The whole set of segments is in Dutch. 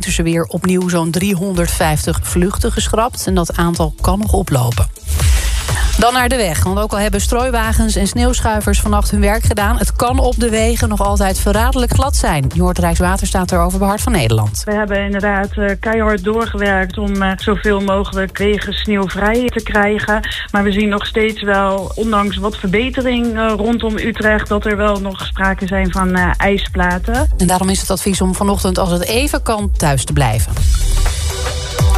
Tussen weer opnieuw zo'n 350 vluchten geschrapt. En dat aantal kan nog oplopen. Dan naar de weg. Want ook al hebben strooiwagens en sneeuwschuivers vannacht hun werk gedaan... het kan op de wegen nog altijd verraderlijk glad zijn. Je hoort Rijkswaterstaat erover bij Hart van Nederland. We hebben inderdaad uh, keihard doorgewerkt... om uh, zoveel mogelijk wegen sneeuwvrij te krijgen. Maar we zien nog steeds wel, ondanks wat verbetering uh, rondom Utrecht... dat er wel nog sprake zijn van ijsplaten. En daarom is het advies om vanochtend, als het even kan, thuis te blijven.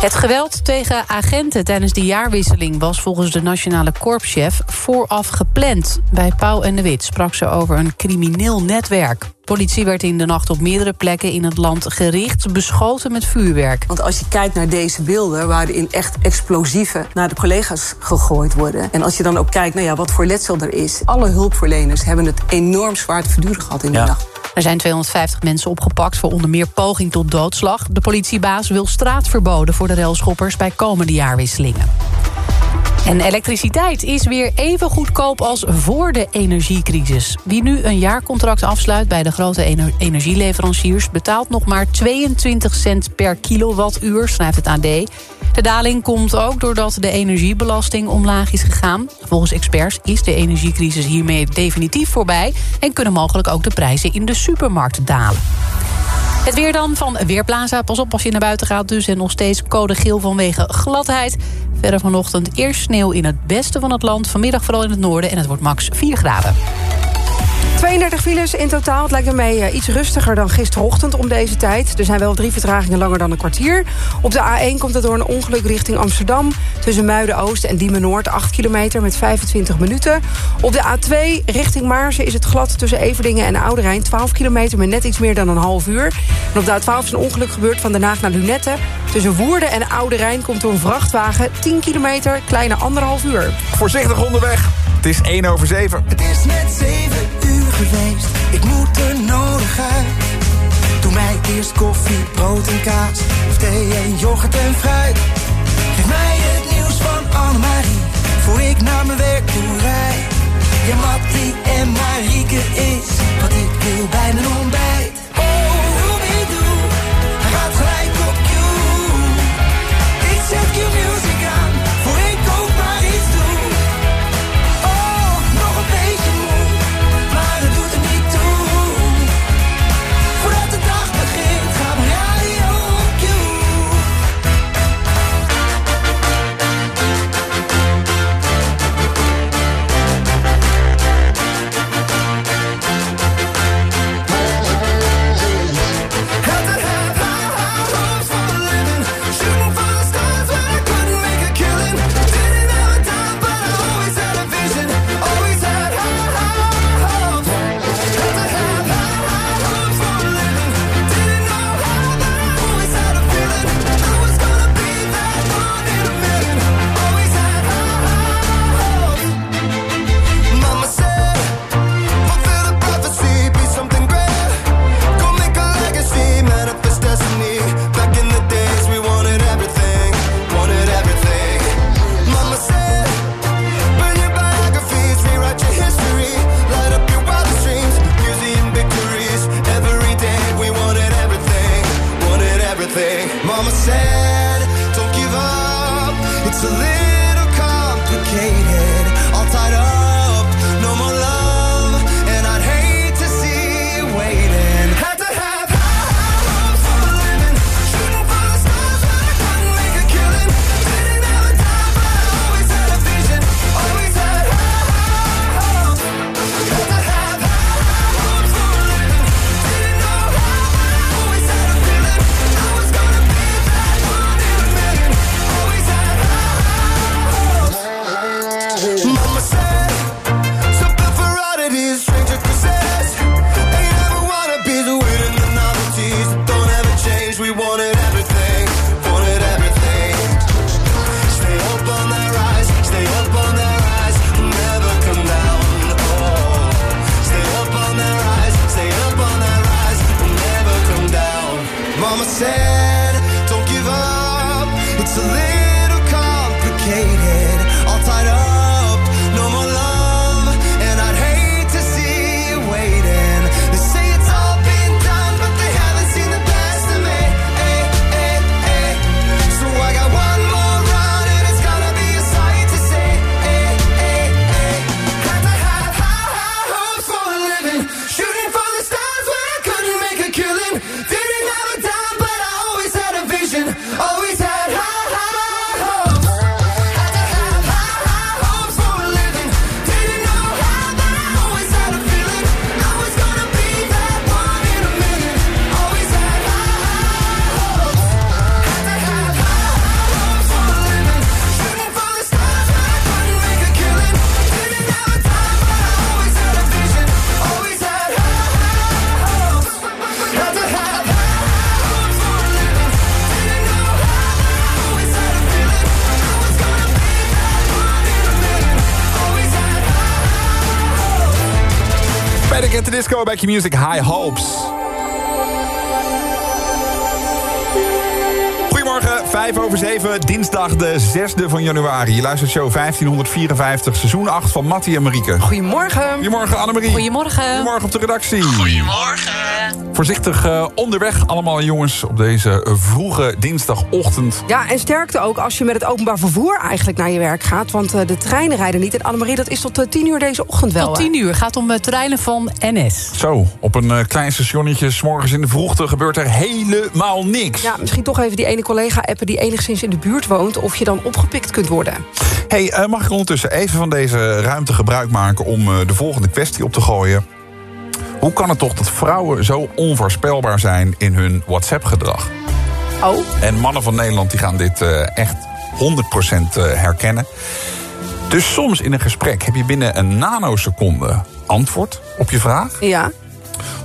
Het geweld tegen agenten tijdens de jaarwisseling... was volgens de nationale korpschef vooraf gepland. Bij Pauw en de Wit sprak ze over een crimineel netwerk. Politie werd in de nacht op meerdere plekken in het land gericht... beschoten met vuurwerk. Want als je kijkt naar deze beelden... waarin echt explosieven naar de collega's gegooid worden... en als je dan ook kijkt naar ja, wat voor letsel er is... alle hulpverleners hebben het enorm zwaar te verduren gehad in de ja. nacht. Er zijn 250 mensen opgepakt voor onder meer poging tot doodslag. De politiebaas wil straatverboden voor de railschoppers bij komende jaarwisselingen. En elektriciteit is weer even goedkoop als voor de energiecrisis. Wie nu een jaarcontract afsluit bij de grote ener energieleveranciers... betaalt nog maar 22 cent per kilowattuur, schrijft het AD. De daling komt ook doordat de energiebelasting omlaag is gegaan. Volgens experts is de energiecrisis hiermee definitief voorbij... en kunnen mogelijk ook de prijzen in de supermarkt dalen. Het weer dan van Weerplaza. Pas op als je naar buiten gaat dus. En nog steeds code geel vanwege gladheid. Verder vanochtend eerst sneeuw in het westen van het land. Vanmiddag vooral in het noorden. En het wordt max 4 graden. 32 files in totaal. Het lijkt mij uh, iets rustiger dan gisterochtend om deze tijd. Er zijn wel drie vertragingen langer dan een kwartier. Op de A1 komt het door een ongeluk richting Amsterdam. Tussen Muiden-Oost en Diemen-Noord 8 kilometer met 25 minuten. Op de A2 richting Maarsen is het glad tussen Everdingen en Ouderijn. 12 kilometer met net iets meer dan een half uur. En op de A12 is een ongeluk gebeurd van Den Haag naar Lunette. Tussen Woerden en Ouderijn komt door een vrachtwagen. 10 kilometer, kleine anderhalf uur. Voorzichtig onderweg. Het is 1 over 7. Het is net 7 uur Ik moet er nodig uit. Doe mij eerst koffie, brood en kaas. Of thee en yoghurt en fruit. Geef mij het nieuws van Annemarie. Voor ik naar mijn werk toe rijd. Ja, Mattie en Marieke is wat ik wil bij mijn ontbijt. Mama said, don't give up, it's a little disco, back your music, high hopes. Goedemorgen, 5 over 7, dinsdag de 6e van januari. Je luistert show 1554, seizoen 8 van Mattie en Marieke. Goedemorgen. Goedemorgen Annemarie. Goedemorgen. Goedemorgen op de redactie. Goedemorgen. Voorzichtig eh, onderweg allemaal jongens op deze eh, vroege dinsdagochtend. Ja, en sterkte ook als je met het openbaar vervoer eigenlijk naar je werk gaat. Want eh, de treinen rijden niet. En Annemarie, dat is tot eh, 10 uur deze ochtend wel. Tot hè? 10 uur gaat om eh, treinen van NS. Zo, op een klein stationnetje, s morgens in de vroegte, gebeurt er helemaal niks. Ja, misschien toch even die ene collega appen die enigszins in de buurt woont... of je dan opgepikt kunt worden. Hey, eh, mag ik ondertussen even van deze ruimte gebruik maken om eh, de volgende kwestie op te gooien? Hoe kan het toch dat vrouwen zo onvoorspelbaar zijn in hun WhatsApp-gedrag? Oh, En mannen van Nederland die gaan dit eh, echt 100% eh, herkennen. Dus soms in een gesprek heb je binnen een nanoseconde antwoord op je vraag. ja.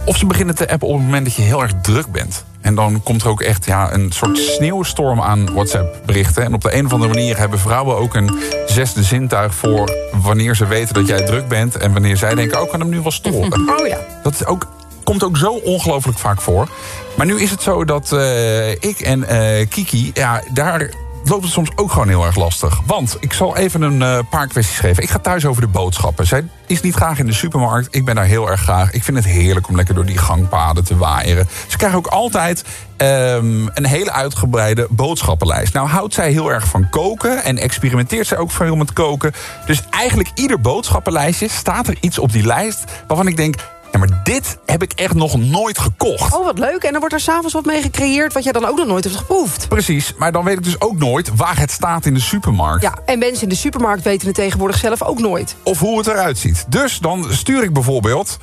Of ze beginnen te appen op het moment dat je heel erg druk bent. En dan komt er ook echt ja, een soort sneeuwstorm aan WhatsApp-berichten. En op de een of andere manier hebben vrouwen ook een zesde zintuig voor... wanneer ze weten dat jij druk bent... en wanneer zij denken, oh, kan hem nu wel storen. Oh ja. Dat is ook, komt ook zo ongelooflijk vaak voor. Maar nu is het zo dat eh, ik en eh, Kiki... Ja, daar loopt het soms ook gewoon heel erg lastig. Want ik zal even een eh, paar kwesties geven. Ik ga thuis over de boodschappen. Zij is niet graag in de supermarkt. Ik ben daar heel erg graag. Ik vind het heerlijk om lekker door die gangpaden te waaieren. Ze krijgen ook altijd ehm, een hele uitgebreide boodschappenlijst. Nou houdt zij heel erg van koken en experimenteert zij ook veel met koken. Dus eigenlijk ieder boodschappenlijstje staat er iets op die lijst... waarvan ik denk, ja, maar dit heb ik echt nog nooit gekocht. Oh, wat leuk. En dan wordt er s'avonds wat mee gecreëerd... wat jij dan ook nog nooit hebt geproefd. Precies, maar dan weet ik dus ook nooit waar het staat in de supermarkt. Ja, en mensen in de supermarkt weten het tegenwoordig zelf ook nooit. Of hoe het eruit ziet. Dus dan stuur ik bijvoorbeeld...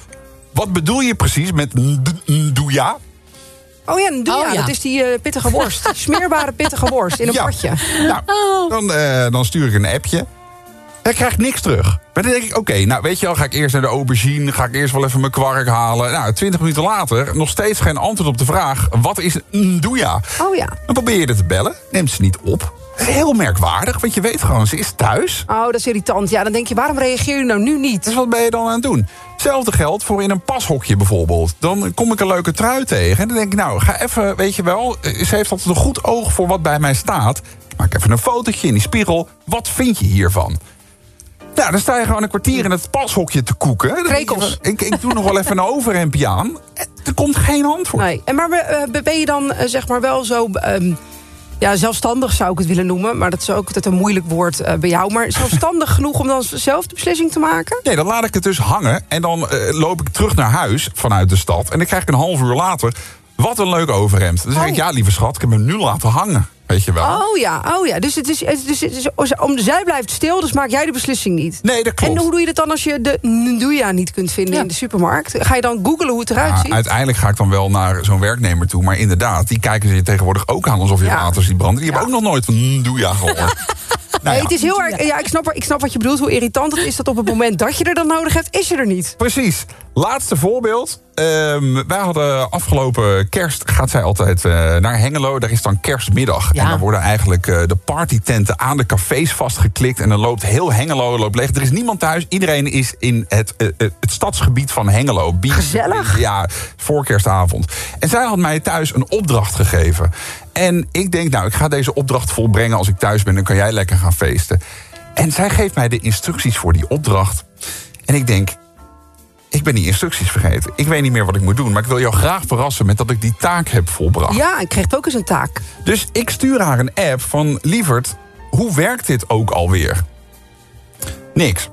Wat bedoel je precies met nd- nduja? Oh ja, doe Oh ja, dat is die eh, pittige worst. Smeerbare pittige worst in een Ja. potje. Nou, dan, eh, dan stuur ik een appje. Hij krijgt niks terug. Maar dan denk ik, oké, nou weet je wel, ga ik eerst naar de aubergine... ga ik eerst wel even mijn kwark halen. Nou, twintig minuten later, nog steeds geen antwoord op de vraag... wat is nduja? Oh ja. Dan probeer je er te bellen, neemt ze niet op. Heel merkwaardig, want je weet gewoon, ze is thuis. Oh, dat is irritant. Ja, dan denk je, waarom reageer je nou nu niet? Dus wat ben je dan aan het doen? Hetzelfde geldt voor in een pashokje bijvoorbeeld. Dan kom ik een leuke trui tegen. En dan denk ik, nou, ga even, weet je wel... eh, Ze heeft altijd een goed oog voor wat bij mij staat. Ik maak even een fotootje in die spiegel. Wat vind je hiervan? Nou, dan sta je gewoon een kwartier in het pashokje te koeken. Krekels. Ik, ik doe nog wel even een overhempje aan. En Er komt geen antwoord. Nee. En maar eh, ben je dan eh, zeg maar wel zo... ehm, ja, zelfstandig zou ik het willen noemen. Maar dat is ook altijd een moeilijk woord eh, bij jou. Maar zelfstandig genoeg om dan zelf de beslissing te maken? Nee, dan laat ik het dus hangen. En dan eh, loop ik terug naar huis vanuit de stad. En dan krijg ik een half uur later... Wat een leuk overhemd. Dan zeg ik, Oh. ja, lieve schat, ik heb hem nu laten hangen. Weet je wel. Oh ja, oh ja. Dus, het is, het is, het is- om, zij blijft stil, dus maak jij de beslissing niet. Nee, dat klopt. En hoe doe je dat dan als je de Nduja niet kunt vinden Ja. in de supermarkt? Ga je dan googlen hoe het eruit Ja, ziet? uiteindelijk ga ik dan wel naar zo'n werknemer toe. Maar inderdaad, die kijken ze je tegenwoordig ook aan alsof je Ja. water ziet branden. Die Ja. hebben ook nog nooit van doe ja gehoord. Nou Nee, ja, het is heel erg. Ja, ik snap, ik snap wat je bedoelt. Hoe irritant het is dat op het moment dat je er dan nodig hebt, is je er niet. Precies. Laatste voorbeeld. Ehm, wij hadden afgelopen kerst, gaat zij altijd eh, naar Hengelo. Daar is dan kerstmiddag. Ja. En dan worden eigenlijk eh, de partytenten aan de cafés vastgeklikt. En dan loopt heel Hengelo loopt leeg. Er is niemand thuis. Iedereen is in het, eh, het stadsgebied van Hengelo. Gezellig. Ja, voor kerstavond. En zij had mij thuis een opdracht gegeven. En ik denk, nou, ik ga deze opdracht volbrengen als ik thuis ben. Dan kan jij lekker gaan feesten. En zij geeft mij de instructies voor die opdracht. En ik denk, ik ben die instructies vergeten. Ik weet niet meer wat ik moet doen. Maar ik wil jou graag verrassen met dat ik die taak heb volbracht. Ja, ik kreeg ook eens een taak. Dus ik stuur haar een app van... Lieverd, hoe werkt dit ook alweer? Niks.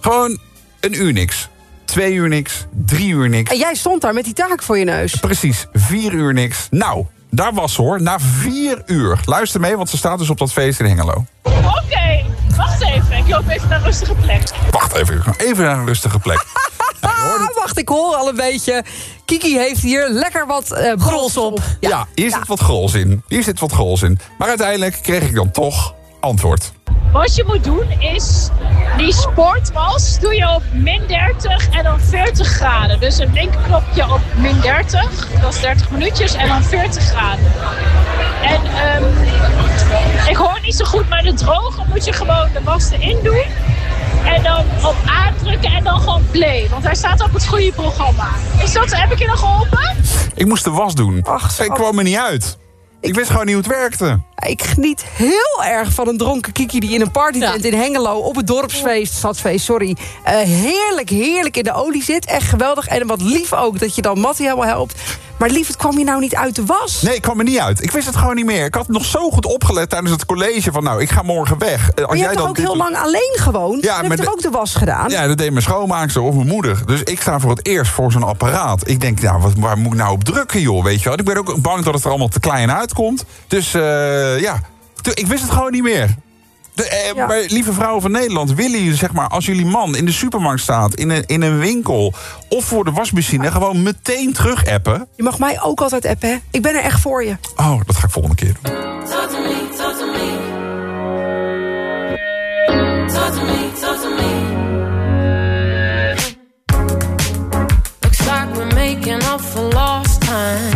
Gewoon een uur niks. Twee uur niks. Drie uur niks. En jij stond daar met die taak voor je neus. Precies, vier uur niks. Nou, daar was ze hoor. Na vier uur. Luister mee, want ze staat dus op dat feest in Hengelo. Oké, wacht even. Ik loop even naar een rustige plek. Wacht even, ik ga even naar een rustige plek. Ah, wacht, ik hoor al een beetje. Kiki heeft hier lekker wat eh brols op. Ja, hier zit wat grols in. Hier zit wat grols in. Maar uiteindelijk kreeg ik dan toch antwoord. Wat je moet doen is, die sportwas doe je op min 30 en dan 40 graden. Dus een linkerknopje op min 30, dat is 30 minuutjes, en dan 40 graden. En ehm, ik hoor niet zo goed, maar de droge moet je gewoon de was erin doen. En dan op aandrukken en dan gewoon play. Want hij staat op het goede programma. Is dat, heb ik je nog geholpen? Ik moest de was doen. Ach, ik kwam er niet uit. Ik wist gewoon niet hoe het werkte. Ik geniet heel erg van een dronken Kiki die in een partytent in Hengelo... op het dorpsfeest, stadsfeest, sorry... eh, heerlijk, heerlijk in de olie zit. Echt geweldig. En wat lief ook dat je dan Mattie helemaal helpt. Maar lief, het kwam je nou niet uit de was? Nee, ik kwam er niet uit. Ik wist het gewoon niet meer. Ik had nog zo goed opgelet tijdens het college van... nou, ik ga morgen weg. Eh, Als Maar je hebt toch ook dit- heel lang alleen gewoond? Ja, Ja, je toch ook de was gedaan? Ja, dat deed mijn schoonmaakster of mijn moeder. Dus ik sta voor het eerst voor zo'n apparaat. Ik denk, nou, wat, waar moet ik nou op drukken, joh? Weet je wel? Ik ben ook bang dat het er allemaal te klein uitkomt. Dus eh, ja, ik wist het gewoon niet meer. De, eh, Ja. Maar lieve vrouwen van Nederland, willen jullie zeg maar... als jullie man in de supermarkt staat, in een, in een winkel... of voor de wasmachine, gewoon meteen terug appen? Je mag mij ook altijd appen, hè? Ik ben er echt voor je. Oh, dat ga ik volgende keer doen. Talk to me, talk to me. Talk to me, talk to me. Looks like we're making up for lost time.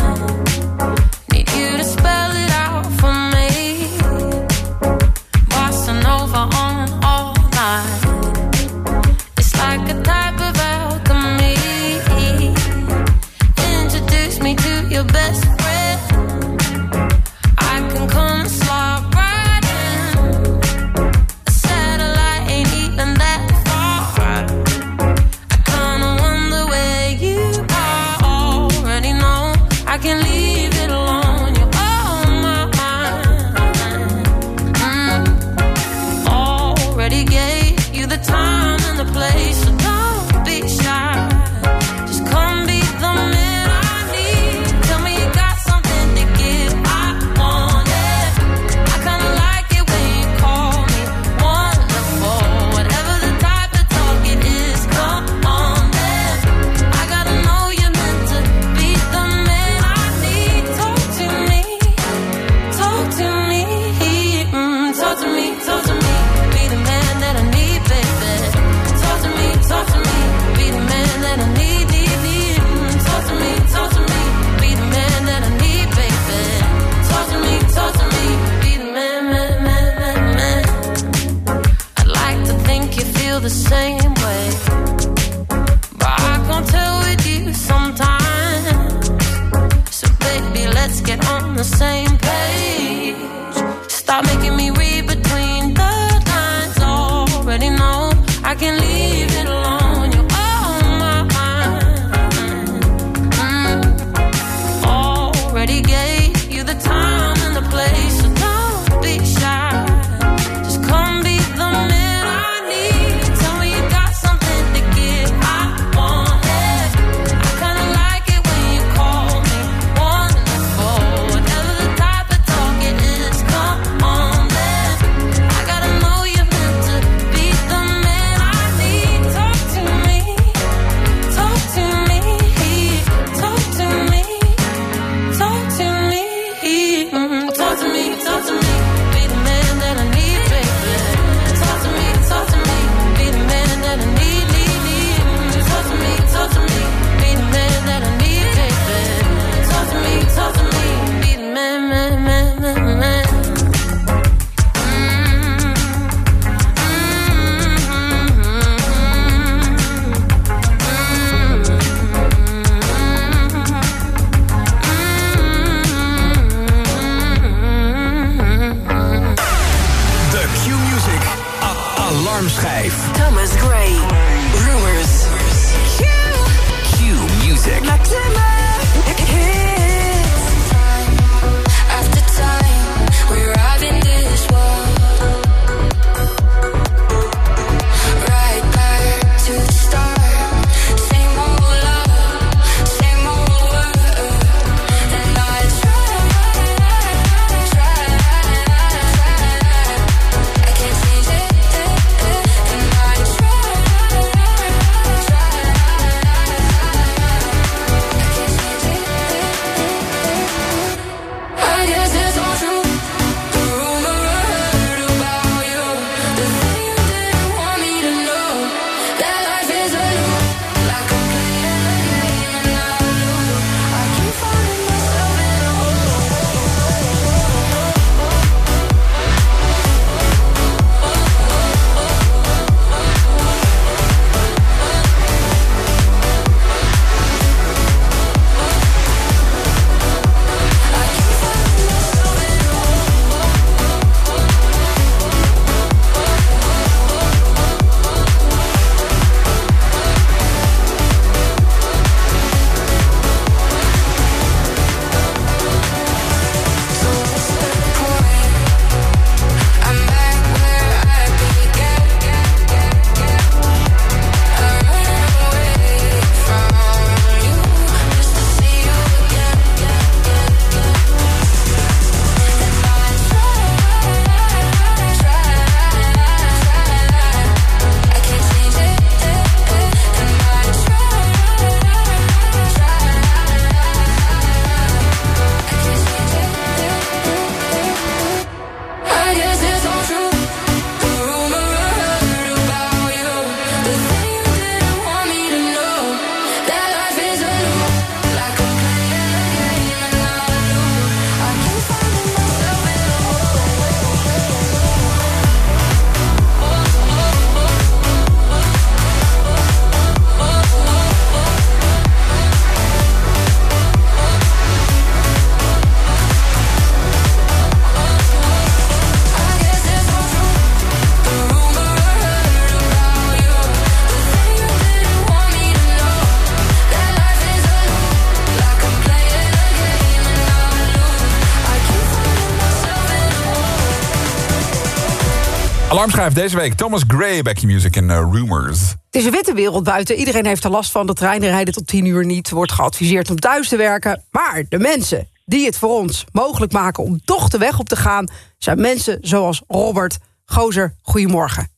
Alarmschijf deze week. Thomas Gray, Back Your Music en uh, Rumors. Het is een witte wereld buiten. Iedereen heeft er last van. De treinen rijden tot 10 uur niet. Wordt geadviseerd om thuis te werken. Maar de mensen die het voor ons mogelijk maken om toch de weg op te gaan... zijn mensen zoals Robert Gozer. Goedemorgen.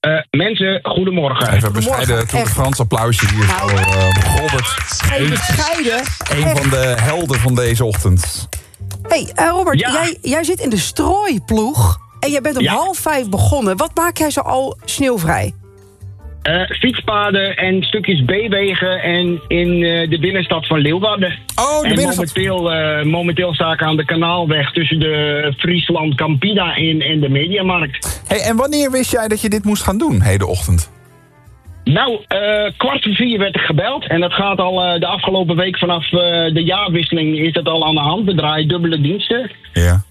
Eh, mensen, goedemorgen. Even een bescheiden Tour de echt. France applausje hier Nou. voor uh, Robert. Bescheiden. Een van de helden van deze ochtend. hey, eh, Robert, Ja. jij, jij zit in de strooiploeg. En jij bent om Ja. half vijf begonnen. Wat maak jij zo al sneeuwvrij? Eh, fietspaden en stukjes B-wegen en in eh, de binnenstad van Leeuwarden. Oh, de en binnenstad. momenteel, eh, momenteel sta ik aan de kanaalweg tussen de Friesland Campina in en de Mediamarkt. Hey, en wanneer wist jij dat je dit moest gaan doen, hedenochtend? Nou, eh, kwart voor vier werd ik gebeld. En dat gaat al eh, de afgelopen week vanaf eh, de jaarwisseling is dat al aan de hand. We draaien dubbele diensten. Ja.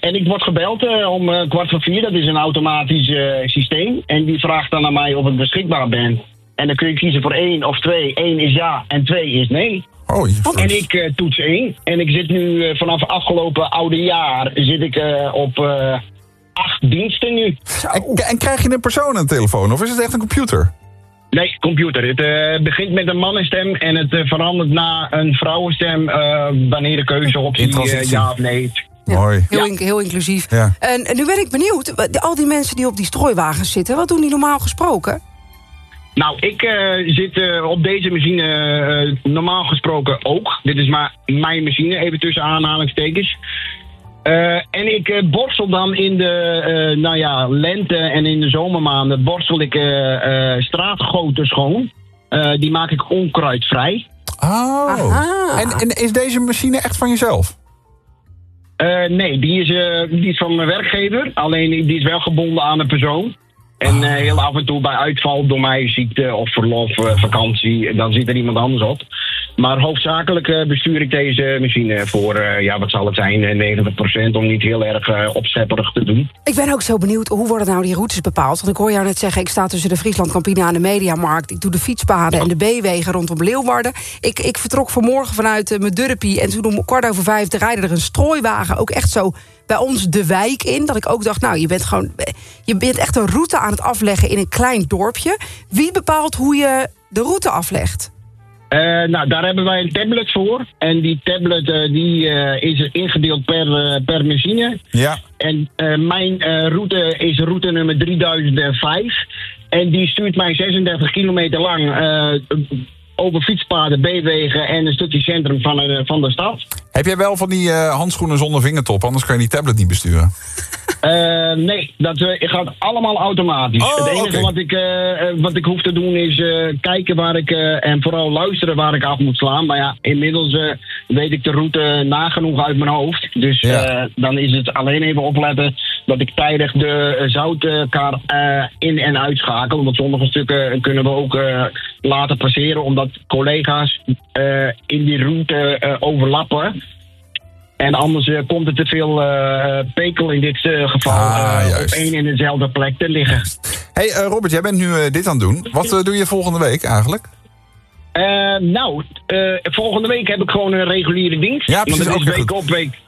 En ik word gebeld om kwart voor vier. Dat is een automatisch systeem. En die vraagt dan aan mij of ik beschikbaar ben. En dan kun je kiezen voor één of twee. Eén is ja en twee is nee. Oh, En ik toets één. En ik zit nu vanaf afgelopen oude jaar zit ik op acht diensten nu. En, en krijg je een persoon aan de telefoon of is het echt een computer? Nee, computer. Het eh, begint met een mannenstem en het eh, verandert naar een vrouwenstem eh, wanneer de keuze op In transitie. ja of nee. Mooi. Heel, in- heel inclusief. Ja. En, en nu ben ik benieuwd, al die mensen die op die strooiwagens zitten... wat doen die normaal gesproken? Nou, ik eh, zit op deze machine eh, normaal gesproken ook. Dit is maar mijn machine, even tussen aanhalingstekens. Eh, en ik eh, borstel dan in de eh, nou ja, lente en in de zomermaanden borstel ik straatgoten schoon. Eh, die maak ik onkruidvrij. Oh. Aha. En, en is deze machine echt van jezelf? Eh, nee, die is, die is van mijn werkgever. Alleen die is wel gebonden aan een persoon. En eh, heel af en toe bij uitval door mij, ziekte of verlof, vakantie, dan zit er iemand anders op. Maar hoofdzakelijk eh, bestuur ik deze machine voor, eh, ja, wat zal het zijn, eh, 90% om niet heel erg eh, opschepperig te doen. Ik ben ook zo benieuwd, hoe worden nou die routes bepaald? Want ik hoor jou net zeggen, ik sta tussen de Friesland Campina en de Mediamarkt. Ik doe de fietspaden en de B-wegen rondom Leeuwarden. Ik, ik vertrok vanmorgen vanuit eh, mijn Durpie en toen om kwart over vijf rijden er een strooiwagen. Ook echt zo bij ons de wijk in. Dat ik ook dacht, nou, je bent gewoon... Je bent echt een route aan het afleggen in een klein dorpje. Wie bepaalt hoe je de route aflegt? Eh, nou, daar hebben wij een tablet voor. En die tablet eh, die, eh, is ingedeeld per, per machine. Ja. En mijn route is route nummer 3005. En die stuurt mij 36 kilometer lang over fietspaden, B-wegen en een stukje centrum van, van de stad. Heb jij wel van die eh, handschoenen zonder vingertop? Anders kan je die tablet niet besturen. Eh, nee, dat eh, gaat allemaal automatisch. Oh, het enige wat, ik, wat ik hoef te doen is kijken waar ik en vooral luisteren waar ik af moet slaan. Maar ja, inmiddels weet ik de route nagenoeg uit mijn hoofd. Dus Ja. dan is het alleen even opletten dat ik tijdig de zoutkar eh, in- en uitschakel. Want sommige stukken kunnen we ook laten passeren omdat collega's in die route overlappen. En anders eh, komt er te veel eh, pekel in dit eh, geval Ah, eh, op één en dezelfde plek te liggen. hey, eh, Robert, jij bent nu eh, dit aan het doen. Wat eh, doe je volgende week eigenlijk? Eh, nou, eh, volgende week heb ik gewoon een reguliere dienst. Ja, precies, Want ook het is week op, week,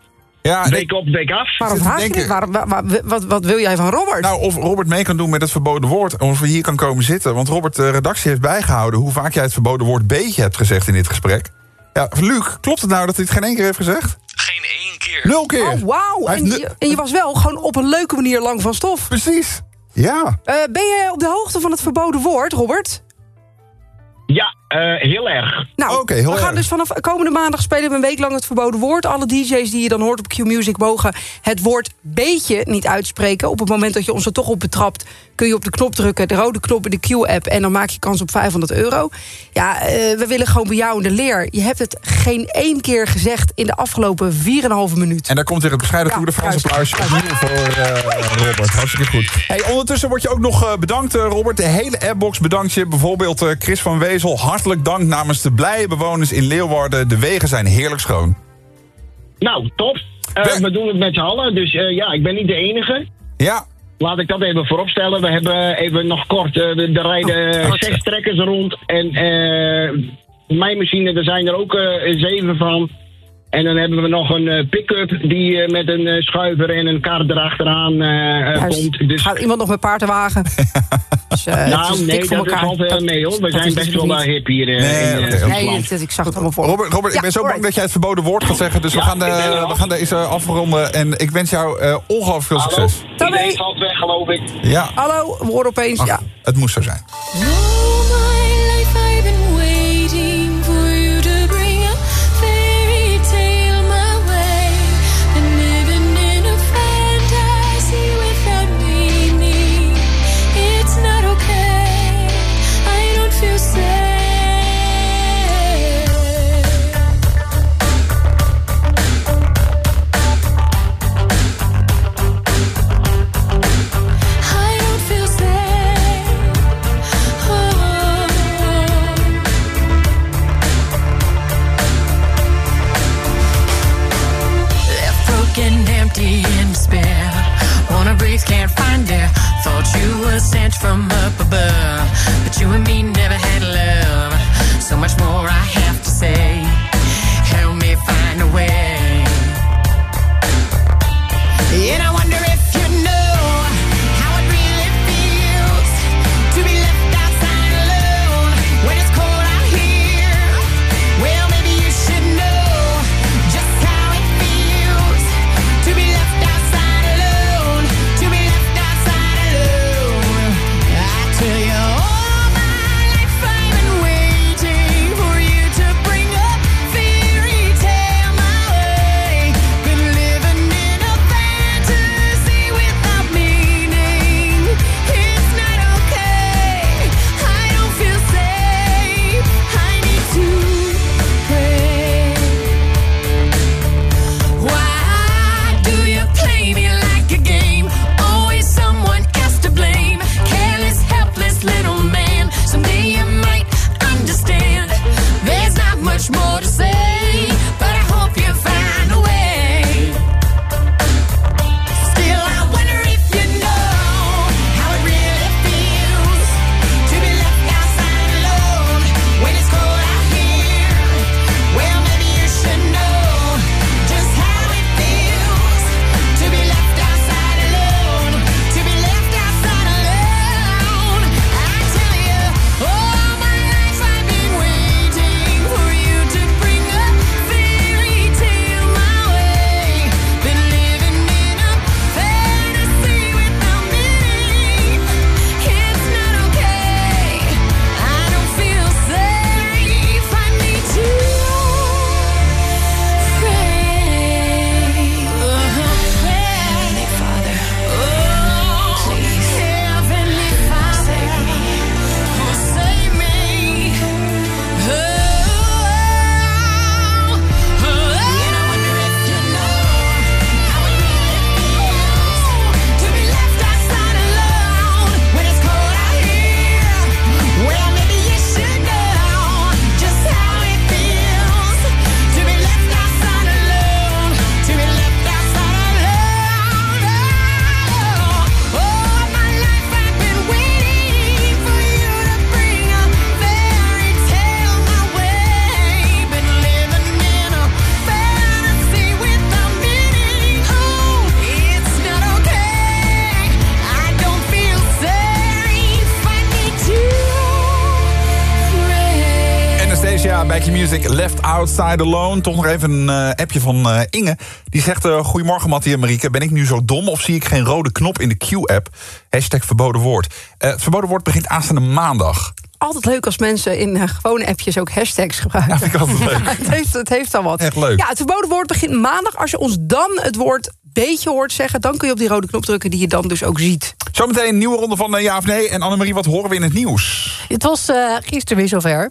Ja, week op, week af. Waarom vraag je? Waarom, wa- wa- wat, wat wil jij van Robert? nou, of Robert mee kan doen met het verboden woord. Of we hier kan komen zitten. Want Robert, de redactie heeft bijgehouden hoe vaak jij het verboden woord beetje hebt gezegd in dit gesprek. Ja, Luc, klopt het nou dat hij het geen één keer heeft gezegd? Geen één keer. Nul keer. Oh, wauw. En, je- en je was wel gewoon op een leuke manier lang van stof. Precies. Ja. Eh, ben je op de hoogte van het verboden woord, Robert? Ja, eh, heel erg. Nou, heel we gaan erg. dus vanaf komende maandag spelen we een week lang het verboden woord. Alle DJ's die je dan hoort op Q-Music mogen het woord beetje niet uitspreken. Op het moment dat je ons er toch op betrapt, kun je op de knop drukken, de rode knop in de Q-app, en dan maak je kans op 500 euro. Ja, eh, we willen gewoon bij jou in de leer. Je hebt het geen één keer gezegd in de afgelopen 4,5 minuut. En daar komt weer het bescheiden Ja, de France juist. applausje opnieuw voor eh, Robert. Hartstikke goed. Hey, ondertussen word je ook nog eh, bedankt, eh, Robert. De hele appbox bedankt je. Bijvoorbeeld eh, Chris van Wezel. Hartelijk dank namens de blije bewoners in Leeuwarden. De wegen zijn heerlijk schoon. Nou, top. Eh, We- we doen het met z'n allen, dus eh, ja, ik ben niet de enige. Ja, Laat ik dat even vooropstellen. We hebben even nog kort, eh, er rijden Oh, zes trekkers rond. En mijn machine, er zijn er ook zeven van. En dan hebben we nog een eh, pick-up die eh, met een eh, schuiver en een kar erachteraan Juist. komt. Dus, Gaat iemand nog met paardenwagen? dus, eh, het nou, nee, voor dat elkaar. valt wel mee hoor. We dat zijn is best wel daar hip hier Nee, ik zag het allemaal voor. Robert, Robert Ja, ik ben zo bang dat jij het verboden woord gaat zeggen. Dus we, gaan, we gaan deze afronden. En ik wens jou eh, ongelooflijk veel Hallo? succes. Iedereen valt weg, geloof ik. Ja, Hallo, we horen opeens. ach, ja. het moest zo zijn. Were sent from up above, but you and me never had love. So much more I have to say. In Music, Left Outside Alone. Toch nog even een eh, appje van eh, Inge. Die zegt, eh, goedemorgen Mattie en Marieke. Ben ik nu zo dom of zie ik geen rode knop in de Q-app? Hashtag verboden woord. Eh, het verboden woord begint aanstaande maandag. Altijd leuk als mensen in eh, gewone appjes ook hashtags gebruiken. Ja, vind ik altijd leuk. het, heeft, het heeft al wat. Echt leuk. Ja, het verboden woord begint maandag. Als je ons dan het woord beetje hoort zeggen... dan kun je op die rode knop drukken die je dan dus ook ziet. Zometeen een nieuwe ronde van Ja of Nee. En Annemarie, wat horen we in het nieuws? Het was eh, gisteren weer zover.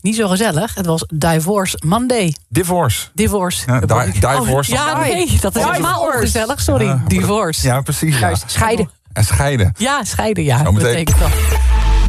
Niet zo gezellig. Het was Divorce Monday. Divorce. Divorce. Ja, di- divorce. Ja, nee, dat is helemaal ongezellig. Sorry, Ja, divorce. Ja, precies. Ja. Juist, scheiden. En scheiden. Ja, scheiden, ja. Zometeen. betekent dat.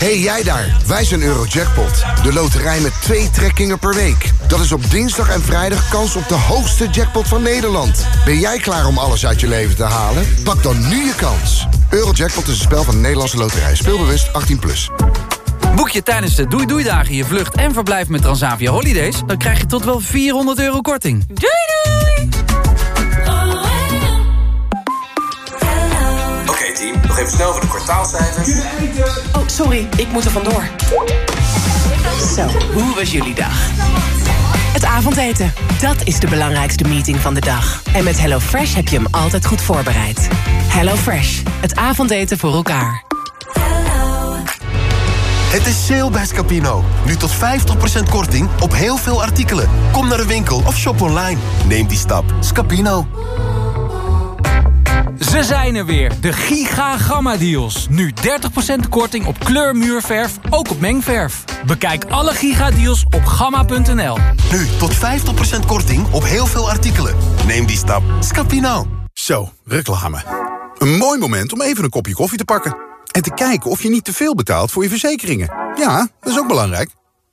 hey, jij daar, wij zijn Eurojackpot. De loterij met twee trekkingen per week. Dat is op dinsdag en vrijdag kans op de hoogste jackpot van Nederland. Ben jij klaar om alles uit je leven te halen? Pak dan nu je kans. Eurojackpot is een spel van de Nederlandse loterij. Speelbewust 18+. Plus. Boek je tijdens de doei-doei-dagen je vlucht en verblijf met Transavia Holidays... dan krijg je tot wel 400 euro korting. Doei doei! De kwartaalcijfers. Oh, sorry, ik moet er vandoor. Zo, hoe was jullie dag? Het avondeten, dat is de belangrijkste meeting van de dag. En met HelloFresh heb je hem altijd goed voorbereid. HelloFresh, het avondeten voor elkaar. Het is sale bij Scapino. Nu tot 50% korting op heel veel artikelen. Kom naar de winkel of shop online. Neem die stap. Scapino. Ze zijn er weer, de Giga Gamma Deals. Nu 30% korting op kleurmuurverf, ook op mengverf. Bekijk alle Giga Deals op gamma.nl. Nu tot 50% korting op heel veel artikelen. Neem die stap. Scapino. Zo, reclame. Een mooi moment om even een kopje koffie te pakken. En te kijken of je niet te veel betaalt voor je verzekeringen. Ja, dat is ook belangrijk.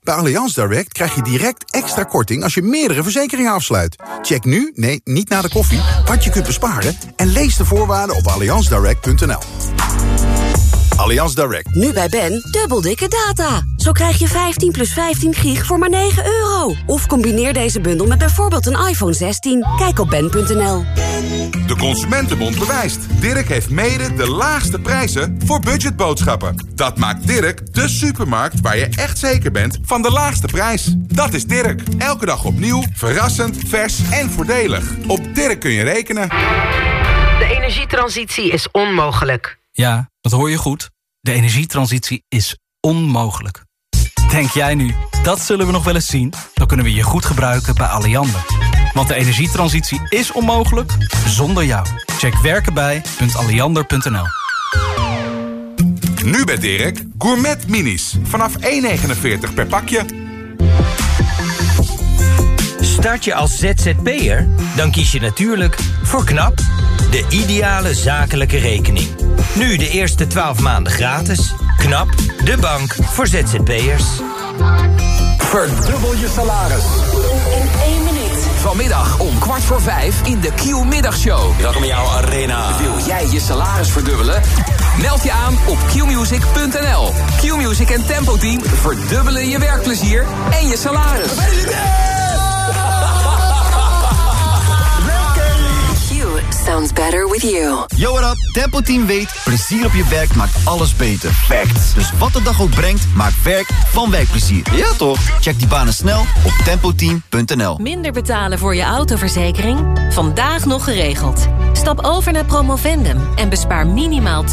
Bij Allianz Direct krijg je direct extra korting als je meerdere verzekeringen afsluit. Check nu, nee, niet na de koffie, wat je kunt besparen... en lees de voorwaarden op allianzdirect.nl. Allianz Direct. Nu bij Ben, dubbel dikke data. Zo krijg je 15 plus 15 gig voor maar 9 euro. Of combineer deze bundel met bijvoorbeeld een iPhone 16. Kijk op ben.nl. De Consumentenbond bewijst. Dirk heeft mede de laagste prijzen voor budgetboodschappen. Dat maakt Dirk de supermarkt waar je echt zeker bent van de laagste prijs. Dat is Dirk. Elke dag opnieuw, verrassend, vers en voordelig. Op Dirk kun je rekenen. De energietransitie is onmogelijk. Ja, dat hoor je goed. De energietransitie is onmogelijk. Denk jij nu, dat zullen we nog wel eens zien? Dan kunnen we je goed gebruiken bij Alliander. Want de energietransitie is onmogelijk zonder jou. Check werkenbij.alliander.nl Nu bij Dirk, gourmet minis. Vanaf 1,49 per pakje. Start je als ZZP'er? Dan kies je natuurlijk voor KNAP, de ideale zakelijke rekening. Nu de eerste 12 maanden gratis. KNAP, de bank voor ZZP'ers. Verdubbel je salaris. In één minuut. Vanmiddag om kwart voor vijf in de Q-middagshow. Welkom in jouw arena. Wil jij je salaris verdubbelen? Meld je aan op qmusic.nl. Q-Music en Tempo Team verdubbelen je werkplezier en je salaris. Sounds better with you. Yo, what up? Tempo Team weet, plezier op je werk maakt alles beter. Facts. Dus wat de dag ook brengt, maakt werk van werkplezier. Ja toch? Check die banen snel op tempoteam.nl. Minder betalen voor je autoverzekering? Vandaag nog geregeld. Stap over naar Promovendum en bespaar minimaal 20%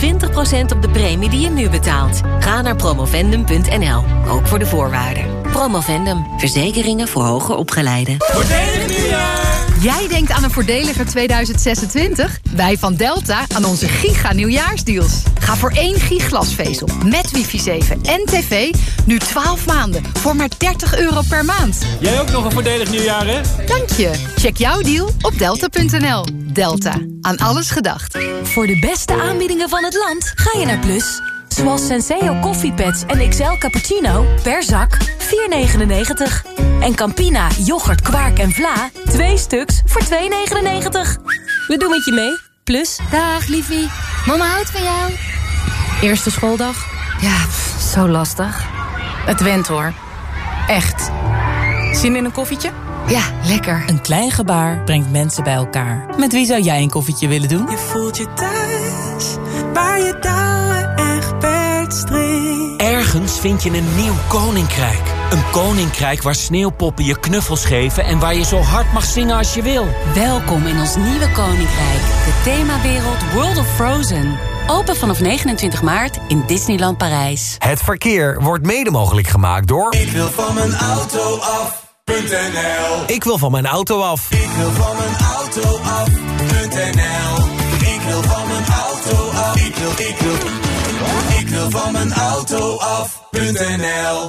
op de premie die je nu betaalt. Ga naar promovendum.nl, ook voor de voorwaarden. Promovendum, verzekeringen voor hoger opgeleiden. Voordelig nieuwjaar! Jij denkt aan een voordeliger 2026? Wij van Delta aan onze giga nieuwjaarsdeals. Ga voor één giglasvezel met wifi 7 en tv nu 12 maanden voor maar 30 euro per maand. Jij ook nog een voordelig nieuwjaar, hè? Dank je. Check jouw deal op delta.nl. Delta. Aan alles gedacht. Voor de beste aanbiedingen van het land ga je naar Plus. Zoals Senseo koffiepads en XL cappuccino per zak 4,99. En Campina, yoghurt, kwark en vla 2 stuks voor 2,99. We doen het je mee. Plus. Dag, liefie. Mama houdt van jou. Eerste schooldag? Ja, pff, zo lastig. Het went hoor. Echt. Zin in een koffietje? Ja, lekker. Een klein gebaar brengt mensen bij elkaar. Met wie zou jij een koffietje willen doen? Je voelt je thuis, waar je Ergens vind je een nieuw koninkrijk. Een koninkrijk waar sneeuwpoppen je knuffels geven... en waar je zo hard mag zingen als je wil. Welkom in ons nieuwe koninkrijk. De themawereld World of Frozen. Open vanaf 29 maart in Disneyland Parijs. Het verkeer wordt mede mogelijk gemaakt door... Ik wil van mijn auto af.nl Ik wil van mijn auto af. Ik wil van mijn auto af.nl Ik wil Ik wil, ik wil, ik wil van mijn auto af.nl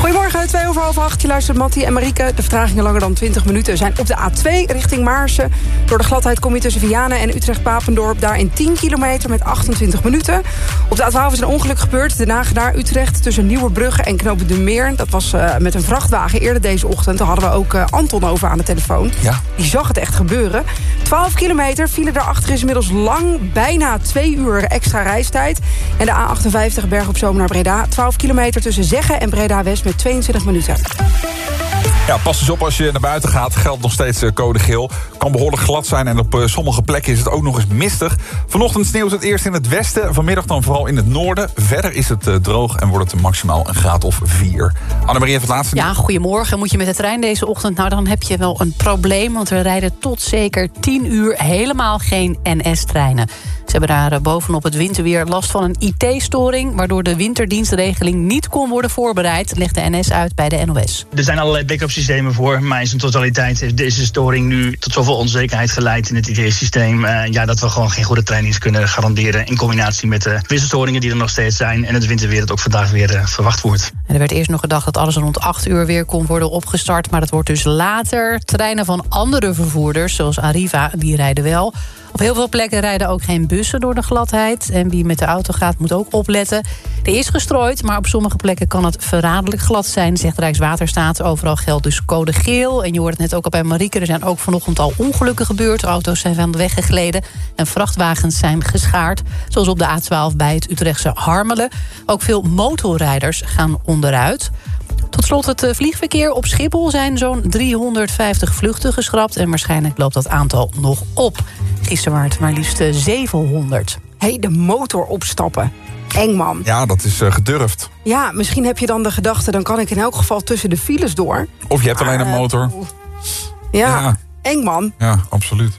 Goedemorgen, 2 over half 8. Je luistert Mattie en Marieke. De vertragingen langer dan 20 minuten zijn op de A2 richting Maarsen. Door de gladheid kom je tussen Vianen en Utrecht-Papendorp... daar in 10 kilometer met 28 minuten. Op de A12 is een ongeluk gebeurd. De Haag naar Utrecht tussen Nieuwebrugge en Knopen de Meer. Dat was eh, met een vrachtwagen eerder deze ochtend. Daar hadden we ook eh, Anton over aan de telefoon. Ja. Die zag het echt gebeuren. 12 kilometer, file daarachter is inmiddels lang. Bijna twee uur extra reistijd. En de A58 Berg op Zoom naar Breda. 12 kilometer tussen Zeggen en Breda-West met 22 minuten. Ja, pas eens op als je naar buiten gaat. Geldt nog steeds eh, code geel. Kan behoorlijk glad zijn en op eh, sommige plekken is het ook nog eens mistig. Vanochtend sneeuwt het eerst in het westen. Vanmiddag dan vooral in het noorden. Verder is het eh, droog en wordt het maximaal een graad of 4. Annemarie heeft het laatste. Ja, goedemorgen. Moet je met de trein deze ochtend? Nou, dan heb je wel een probleem. Want er rijden tot zeker 10 uur helemaal geen NS-treinen. Ze hebben daar bovenop het winterweer last van een IT-storing... waardoor de winterdienstregeling niet kon worden voorbereid... legt de NS uit bij de NOS. Er zijn allerlei backup systemen voor, maar zijn totaliteit heeft deze storing nu tot zoveel onzekerheid geleid in het IT-systeem. eh, ja, dat we gewoon geen goede trainingst kunnen garanderen. In combinatie met de wisselstoringen die er nog steeds zijn en het winterweer dat ook vandaag weer eh, verwacht wordt. Er werd eerst nog gedacht dat alles rond 8 uur weer kon worden opgestart... maar dat wordt dus later. Treinen van andere vervoerders, zoals Arriva, die rijden wel... Op heel veel plekken rijden ook geen bussen door de gladheid. En wie met de auto gaat moet ook opletten. Er is gestrooid, maar op sommige plekken kan het verraderlijk glad zijn... zegt Rijkswaterstaat. Overal geldt dus code geel. En je hoort het net ook al bij Marieke. Er zijn ook vanochtend al ongelukken gebeurd. Auto's zijn van de weg gegleden en vrachtwagens zijn geschaard. Zoals op de A12 bij het Utrechtse Harmelen. Ook veel motorrijders gaan onderuit. Tot slot het eh, vliegverkeer. Op Schiphol zijn zo'n 350 vluchten geschrapt... en waarschijnlijk loopt dat aantal nog op. Gisteren waren het maar liefst eh, 700. Hé, hey, de motor opstappen. Eng, man. Ja, dat is eh, gedurfd. Ja, misschien heb je dan de gedachte... dan kan ik in elk geval tussen de files door. Of je hebt alleen een eh, motor. Ja, Ja. eng, man. Ja, absoluut.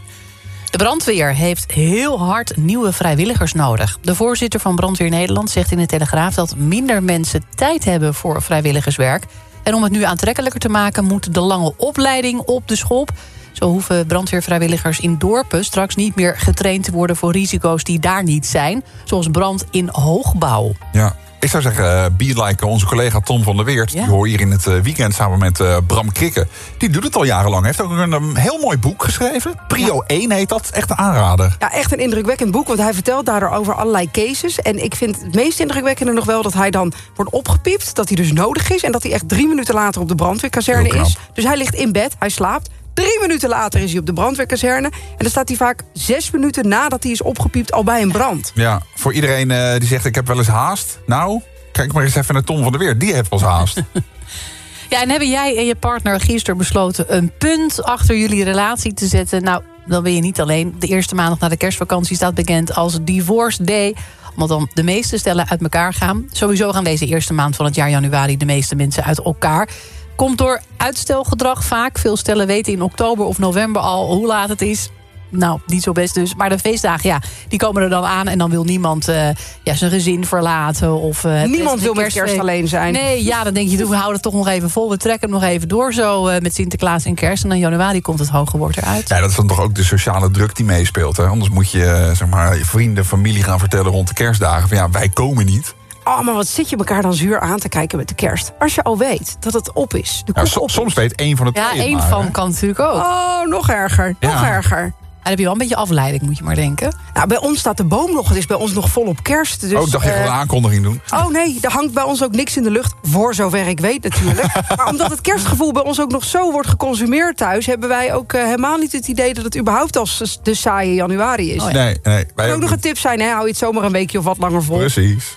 De brandweer heeft heel hard nieuwe vrijwilligers nodig. De voorzitter van Brandweer Nederland zegt in de Telegraaf... dat minder mensen tijd hebben voor vrijwilligerswerk. En om het nu aantrekkelijker te maken... moet de lange opleiding op de schop. Zo hoeven brandweervrijwilligers in dorpen straks niet meer getraind te worden... voor risico's die daar niet zijn. Zoals brand in hoogbouw. Ja. Ik zou zeggen, be like onze collega Tom van der Weert. Die hoor hier in het eh, weekend samen met eh, Bram Krikke. Die doet het al jarenlang. Heeft ook een, um, heel mooi boek geschreven. Prio 1 heet dat. Echt een aanrader. Ja, echt een indrukwekkend boek, want hij vertelt daardoor over allerlei cases. En ik vind het meest indrukwekkende nog wel dat hij dan wordt opgepiept... dat hij dus nodig is en dat hij echt drie minuten later op de brandweerkazerne is. Dus hij ligt in bed, hij slaapt. Drie minuten later is hij op de brandweerkazerne. En dan staat hij vaak zes minuten nadat hij is opgepiept al bij een brand. Ja, voor iedereen eh, die zegt ik heb wel eens haast. Nou, kijk maar eens even naar Tom van der Weert. Die heeft wel eens haast. Ja, en hebben jij en je partner gisteren besloten... een punt achter jullie relatie te zetten? Nou, dan ben je niet alleen. De eerste maandag na de kerstvakantie staat bekend als Divorce Day omdat dan de meeste stellen uit elkaar gaan. Sowieso gaan deze eerste maand van het jaar januari... de meeste mensen uit elkaar. Komt door uitstelgedrag vaak. Veel stellen weten in oktober of november al hoe laat het is. Nou, niet zo best dus. Maar de feestdagen, ja, die komen er dan aan... en dan wil niemand eh, ja, zijn gezin verlaten. Of, eh, Niemand wil met kerst alleen zijn. Nee, ja, dan denk je, we houden het toch nog even vol. We trekken hem nog even door zo eh, met Sinterklaas en kerst. En dan januari komt het hoge woord eruit. Ja, dat is dan toch ook de sociale druk die meespeelt. Hè? Anders moet je zeg maar, je vrienden, familie gaan vertellen rond de kerstdagen... van ja, wij komen niet. Oh, maar wat zit je elkaar dan zuur aan te kijken met de kerst? Als je al weet dat het op is. De Ja, so- op soms weet één van de Ja, twee het één maar, van hè? kan natuurlijk ook. Oh, nog erger. Nog Ja. erger. dan heb je wel een beetje afleiding, moet je maar denken. Nou, bij ons staat de boom nog. Het is bij ons nog volop kerst. Dus, oh, ik dacht je eh, een aankondiging doen. Oh nee, er hangt bij ons ook niks in de lucht. Voor zover ik weet natuurlijk. maar omdat het kerstgevoel bij ons ook nog zo wordt geconsumeerd thuis... hebben wij ook eh, helemaal niet het idee dat het überhaupt als de saaie januari is. Nee, nee. Wij Kan ook ook nog een tip zijn, hè? hou je het zomaar een weekje of wat langer vol. Precies.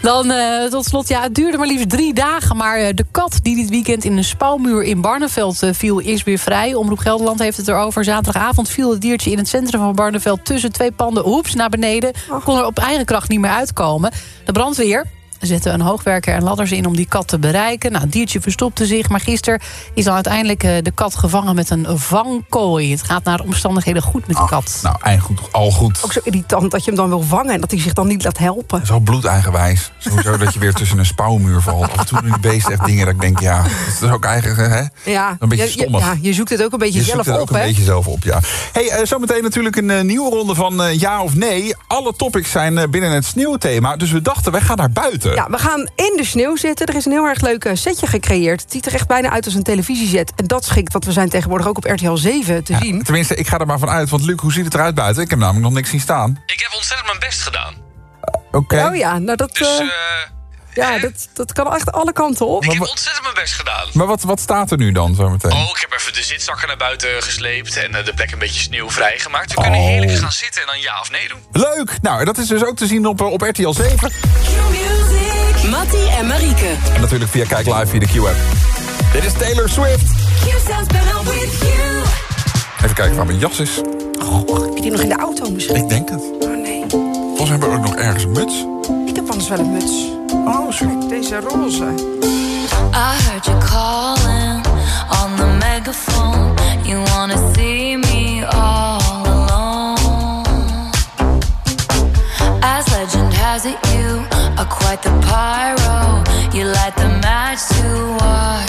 Dan eh, tot slot, ja, het duurde maar liefst drie dagen. Maar eh, de kat die dit weekend in een spouwmuur in Barneveld eh, viel... is weer vrij. Omroep Gelderland heeft het erover. Zaterdagavond viel het diertje in het centrum van Barneveld... tussen twee panden, hoeps, naar beneden. Kon er op eigen kracht niet meer uitkomen. De brandweer zetten een hoogwerker en ladders in om die kat te bereiken. Nou, het diertje verstopte zich, maar gisteren is dan uiteindelijk eh, de kat gevangen met een vangkooi. Het gaat naar de omstandigheden goed met de kat. Nou, goed, al goed. Ook zo irritant dat je hem dan wil vangen en dat hij zich dan niet laat helpen. Zo bloedeigenwijs. Sowieso dat je weer tussen een spouwmuur valt. Af en toe doen die beesten echt dingen dat ik denk, ja, dat is ook eigenlijk hè, Ja, een beetje je, je- stommig. ja, je zoekt het ook een beetje Je zelf zoekt het op, ook een beetje zelf op, ja. Hey, eh, zometeen natuurlijk een eh, nieuwe ronde van ja of nee. Alle topics zijn binnen het sneeuwthema. Dus we dachten, wij gaan naar buiten. Ja, we gaan in de sneeuw zitten. Er is een heel erg leuk eh, setje gecreëerd. Het ziet er echt bijna uit als een televisieset. En dat schikt, want we zijn tegenwoordig ook op RTL 7 te zien. Tenminste, ik ga er maar van uit. Want Luc, hoe ziet het eruit buiten? Ik heb namelijk nog niks zien staan. Ik heb ontzettend mijn best gedaan. Oké. Oh ja, nou dat... Dus, eh, ja, dat, dat kan echt alle kanten op. Ik heb ontzettend mijn best gedaan. Maar wat, wat staat er nu dan zometeen? Oh, ik heb even de zitzakken naar buiten gesleept en eh, de plek een beetje sneeuw vrijgemaakt. We kunnen Oh. heerlijk gaan zitten en dan ja of nee doen. Leuk! Nou, dat is dus ook te zien op, eh, op RTL 7. Mattie en Marieke. En natuurlijk via Kijk Live via de Q-app. Dit is Taylor Swift. Even kijken waar mijn jas is. Heb je die nog in de auto misschien? Ik denk het. Oh nee. Volgens mij hebben we ook nog ergens een muts. Ik heb anders wel een muts. Oh, Kijk, deze roze. I heard you calling on the megaphone. You wanna see me all alone. As legend has it, you are quite the pyro. You light the match to watch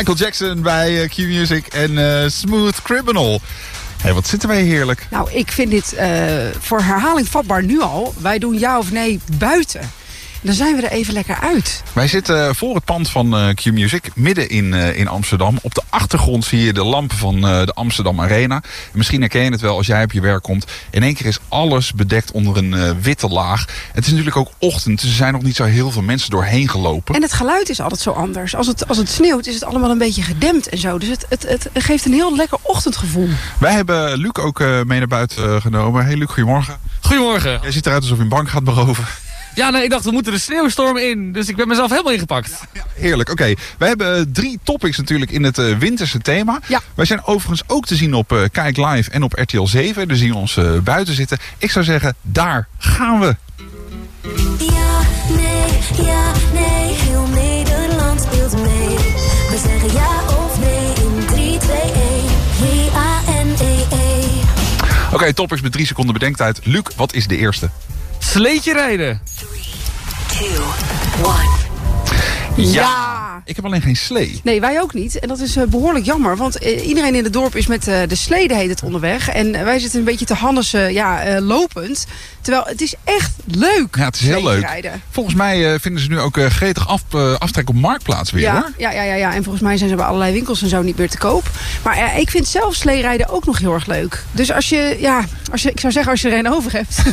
Michael Jackson bij eh, Q-Music en eh, Smooth Criminal. Hé, wat zitten wij heerlijk. Nou, ik vind dit eh, voor herhaling vatbaar nu al. Wij doen ja of nee buiten. Dan zijn we er even lekker uit. Wij zitten voor het pand van eh, Q-Music, midden in, eh, in Amsterdam. Op de achtergrond zie je de lampen van eh, de Amsterdam Arena. En misschien herken je het wel als jij op je werk komt. In één keer is alles bedekt onder een eh, witte laag. Het is natuurlijk ook ochtend, dus er zijn nog niet zo heel veel mensen doorheen gelopen. En het geluid is altijd zo anders. Als het, als het sneeuwt is het allemaal een beetje gedempt en zo. Dus het, het, het geeft een heel lekker ochtendgevoel. Wij hebben Luc ook eh, mee naar buiten genomen. Hey Luc, goedemorgen. Goedemorgen. Jij ziet eruit alsof je een bank gaat beroven. Ja, nee, ik dacht we moeten de sneeuwstorm in. Dus ik ben mezelf helemaal ingepakt. Heerlijk, oké. Wij hebben eh, drie topics natuurlijk in het eh, winterse thema. Wij zijn overigens ook te zien op eh, Kijk Live en op RTL 7. Daar zien we ons eh, buiten zitten. Ik zou zeggen, daar gaan we. Ja, nee, ja, nee, heel Nederland speelt mee. We zeggen ja of nee in 3, 2, 1. J-A-N-E-E. Oké, topics met drie seconden bedenktijd. Luc, wat is de eerste? Sleetje rijden. 2, 1. Ja! Ik heb alleen geen slee. Nee, wij ook niet. En dat is eh, behoorlijk jammer. Want eh, iedereen in het dorp is met eh, de slede heet het onderweg. En wij zitten een beetje te hannessen, ja, eh, lopend. Terwijl het is echt leuk. Ja, het is heel leuk. sleerijden. Volgens mij vinden ze nu ook eh, gretig af, aftrek op Marktplaats weer, Ja, hoor. ja, ja, ja, ja, en volgens mij zijn ze bij allerlei winkels en zo niet meer te koop. Maar ik vind zelf sleerijden ook nog heel erg leuk. Dus als je, ja, als je, ik zou zeggen als je er een over hebt.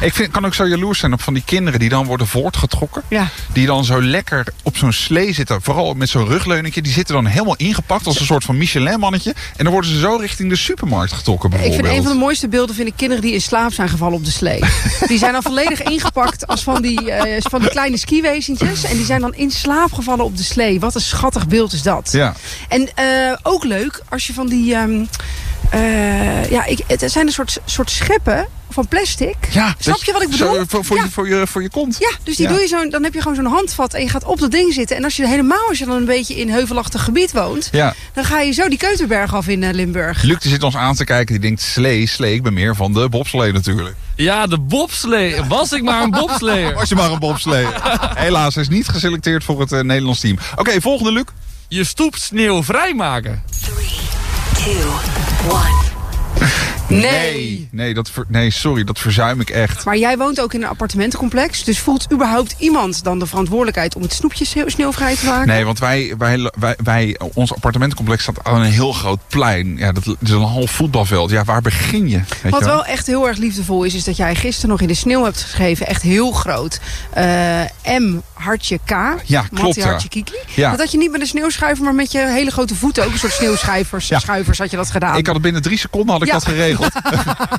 Ik vind, kan ook zo jaloers zijn op van die kinderen die dan worden voortgetrokken. Ja. Die dan zo lekker op zo'n slee zitten. Vooral met zo'n rugleuningje. Die zitten dan helemaal ingepakt als een soort van Michelin-mannetje. En dan worden ze zo richting de supermarkt getrokken Ik bijvoorbeeld. vind een van de mooiste beelden vind ik kinderen die in slaap zijn gevallen op de slee. Die zijn dan volledig ingepakt als van die, eh, van die kleine skiwezentjes. En die zijn dan in slaap gevallen op de slee. Wat een schattig beeld is dat. Ja. En eh, ook leuk als je van die... ehm, eh, ja, ik, het zijn een soort, soort scheppen van plastic. Ja, Snap dat- je wat ik zo, bedoel? voor, voor, Ja. je, voor, je, voor je kont. Ja, dus die Ja. doe je zo, dan heb je gewoon zo'n handvat en je gaat op dat ding zitten. En als je helemaal, als je dan een beetje in heuvelachtig gebied woont, Ja. dan ga je zo die Keuterberg af in eh, Limburg. Luc die zit ons aan te kijken. Die denkt slee, slee. Ik ben meer van de bobslee natuurlijk. Ja, de bobslee. Was ik maar een bobsleer. Was je maar een bobslee. Helaas, hij is niet geselecteerd voor het eh, Nederlands team. Oké, volgende Luc. Je stoep sneeuw vrijmaken. 2, 1. Nee. Nee, dat ver- nee, sorry, dat verzuim ik echt. Maar jij woont ook in een appartementencomplex. Dus voelt überhaupt iemand dan de verantwoordelijkheid om het snoepje sneeuw- sneeuwvrij te maken? Nee, want wij, wij, wij, wij, ons appartementencomplex staat aan een heel groot plein. Ja, dat is een half voetbalveld. Ja, waar begin je? Weet Wat je wel echt heel erg liefdevol is, is dat jij gisteren nog in de sneeuw hebt geschreven. Echt heel groot. Eh, M, hartje K. Ja, klopt, hartje. Ja. Dat had je niet met een sneeuwschuiver, maar met je hele grote voeten. Ook een soort sneeuwschuivers schuivers had je dat gedaan. Ik had het binnen drie seconden had ik Ja. dat geregeld.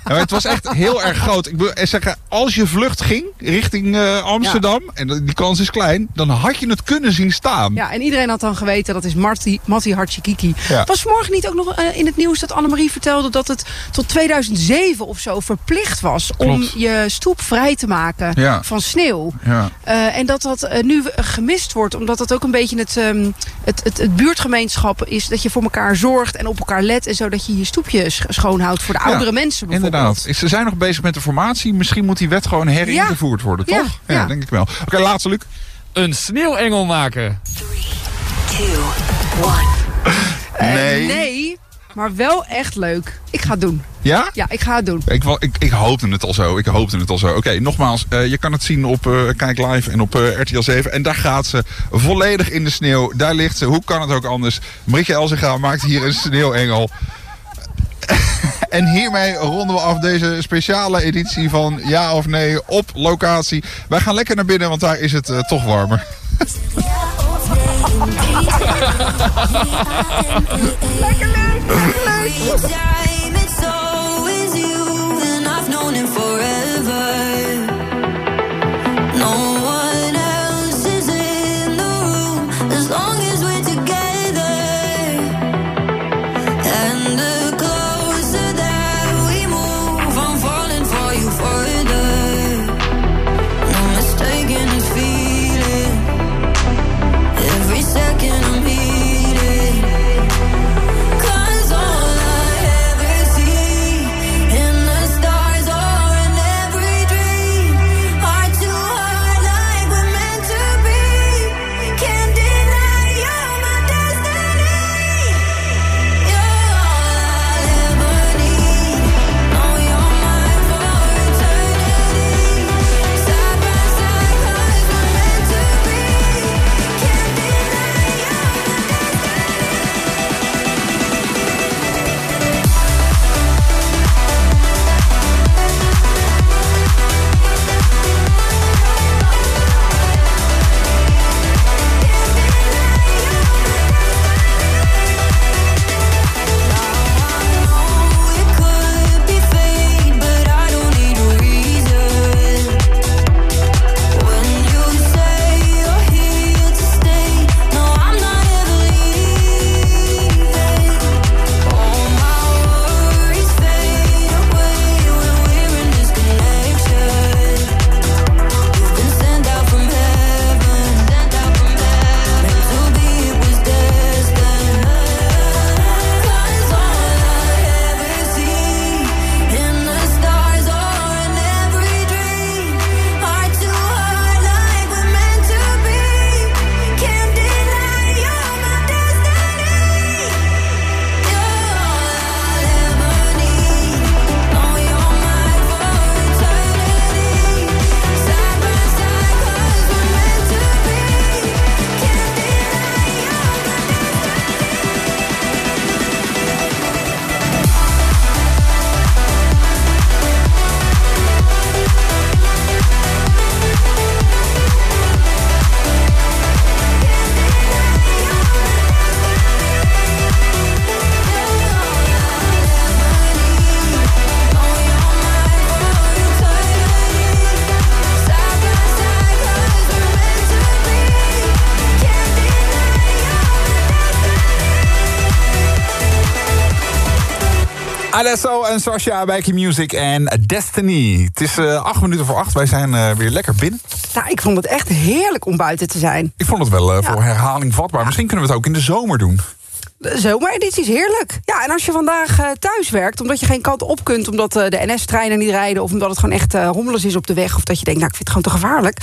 Ja, het was echt heel erg groot. Ik wil zeggen, als je vlucht ging richting eh, Amsterdam, en die kans is klein, dan had je het kunnen zien staan. Ja, en iedereen had dan geweten dat is Mattie Hartje Kiki. Was vanmorgen niet ook nog eh, in het nieuws dat Annemarie vertelde dat het tot 2007 of zo verplicht was om je stoep vrij te maken van sneeuw. Ja. Eh, en dat dat eh, nu gemist wordt, omdat dat ook een beetje het, ehm, het, het, het buurtgemeenschap is. Dat je voor elkaar zorgt en op elkaar let. En zo dat je je stoepje sch- schoonhoudt voor de oudere Ja, mensen bijvoorbeeld. Inderdaad. Ze zijn nog bezig met de formatie. Misschien moet die wet gewoon heringevoerd worden, Ja, toch? ja. denk ik wel. Oké, laatste Luc. Een sneeuwengel maken. 2, 1. Eh, Nee. nee, maar wel echt leuk. Ik ga het doen. Ja? Ja, ik ga het doen. Ik, ik, ik hoopte het al zo. Ik hoopte het al zo. Oké, nogmaals. eh, je kan het zien op eh, Kijk Live en op eh, RTL 7. En daar gaat ze volledig in de sneeuw. Daar ligt ze. Hoe kan het ook anders? Marietje Elzinga maakt hier een sneeuwengel. en hiermee ronden we af deze speciale editie van Ja of Nee op locatie. Wij gaan lekker naar binnen, want daar is het toch warmer. Every time it's Adesso en Sasha bij Key Music en Destiny. Het is eh, acht minuten voor acht. Wij zijn eh, weer lekker binnen. Nou, ik vond het echt heerlijk om buiten te zijn. Ik vond het wel eh, voor herhaling vatbaar. Misschien kunnen we het ook in de zomer doen. De zomereditie is heerlijk. Ja, en als je vandaag eh, thuis werkt, omdat je geen kant op kunt... omdat de NS-treinen niet rijden... of omdat het gewoon echt uh, hommeles is op de weg... of dat je denkt, nou, ik vind het gewoon te gevaarlijk...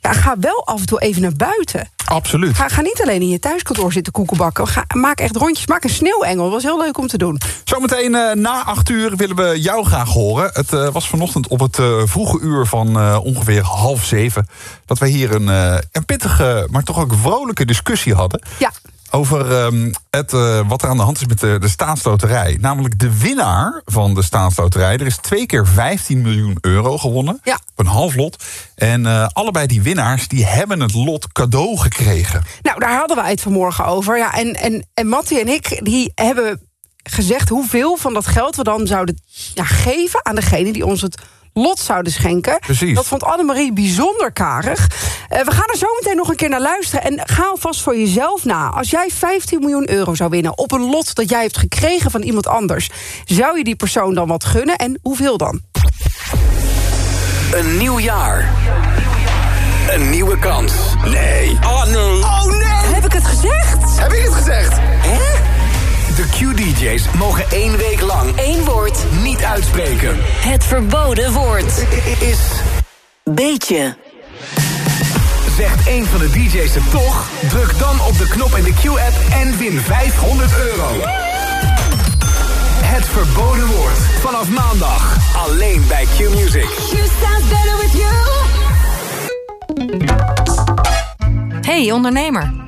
Ja, ga wel af en toe even naar buiten. Absoluut. Ga, ga niet alleen in je thuiskantoor zitten koekenbakken. Ga, maak echt rondjes. Maak een sneeuwengel. Dat was heel leuk om te doen. Zometeen uh, na acht uur willen we jou graag horen. Het uh, was vanochtend op het uh, vroege uur van ongeveer half zeven... dat wij hier een, een pittige, maar toch ook vrolijke discussie hadden. Ja over um, het, uh, wat er aan de hand is met de, de staatsloterij. Namelijk de winnaar van de staatsloterij. Er is twee keer 15 miljoen euro gewonnen. Ja. Op een half lot. En uh, allebei die winnaars die hebben het lot cadeau gekregen. Nou, daar hadden wij het vanmorgen over. Ja, en, en, en Mattie en ik die hebben gezegd hoeveel van dat geld we dan zouden ja, geven aan degene die ons het lot zouden schenken. Precies. Dat vond Annemarie bijzonder karig. Uh, we gaan er zo meteen nog een keer naar luisteren. En ga alvast voor jezelf na. Als jij 15 miljoen euro zou winnen op een lot dat jij hebt gekregen van iemand anders... zou je die persoon dan wat gunnen en hoeveel dan? Een nieuw jaar. Een nieuwe kans. Nee. Oh nee. Oh nee. Heb ik het gezegd? Heb ik het gezegd? De Q-DJ's mogen één week lang één woord niet uitspreken. Het verboden woord is beetje. Zegt één van de DJ's het toch? Druk dan op de knop in de Q-app en win 500 euro. Het verboden woord. Vanaf maandag. Alleen bij Q-Music. Better with you. Hey ondernemer.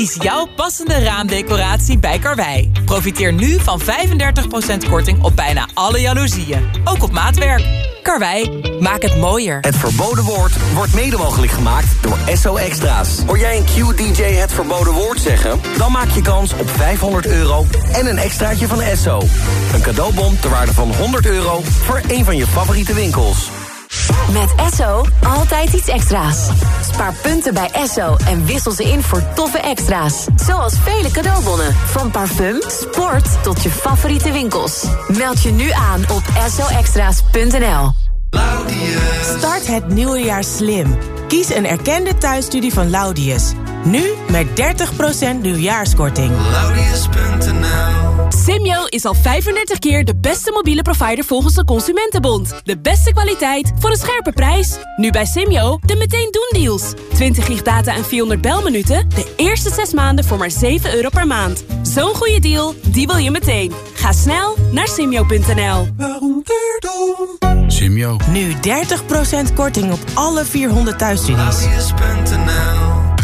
Kies jouw passende raamdecoratie bij Karwei. Profiteer nu van 35% korting op bijna alle jaloezieën. Ook op maatwerk. Karwei, maak het mooier. Het verboden woord wordt mede mogelijk gemaakt door SO Extra's. Hoor jij een Q-DJ het verboden woord zeggen? Dan maak je kans op 500 euro en een extraatje van SO. Een cadeaubon ter waarde van 100 euro voor een van je favoriete winkels. Met Esso altijd iets extra's. Spaar punten bij Esso en wissel ze in voor toffe extra's. Zoals vele cadeaubonnen. Van parfum, sport tot je favoriete winkels. Meld je nu aan op essoextra's.nl. Start het nieuwe jaar slim. Kies een erkende thuisstudie van Laudius. Nu met 30% nieuwjaarskorting. Simyo is al 35 keer de beste mobiele provider volgens de Consumentenbond. De beste kwaliteit voor een scherpe prijs. Nu bij Simyo de meteen doen deals. 20 gig data en 400 belminuten. De eerste 6 maanden voor maar 7 euro per maand. Zo'n goede deal, die wil je meteen. Ga snel naar simyo.nl. Simyo. Nu 30% korting op alle 400 thuisstudies.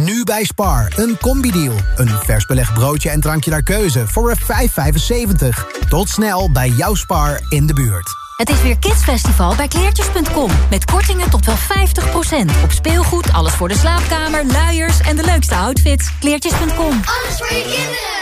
Nu bij Spar, een combi-deal. Een vers belegd broodje en drankje naar keuze voor 5,75. Tot snel bij jouw Spar in de buurt. Het is weer Kidsfestival bij kleertjes.com. Met kortingen tot wel 50%. Op speelgoed, alles voor de slaapkamer, luiers en de leukste outfits. Kleertjes.com. Alles voor je kinderen.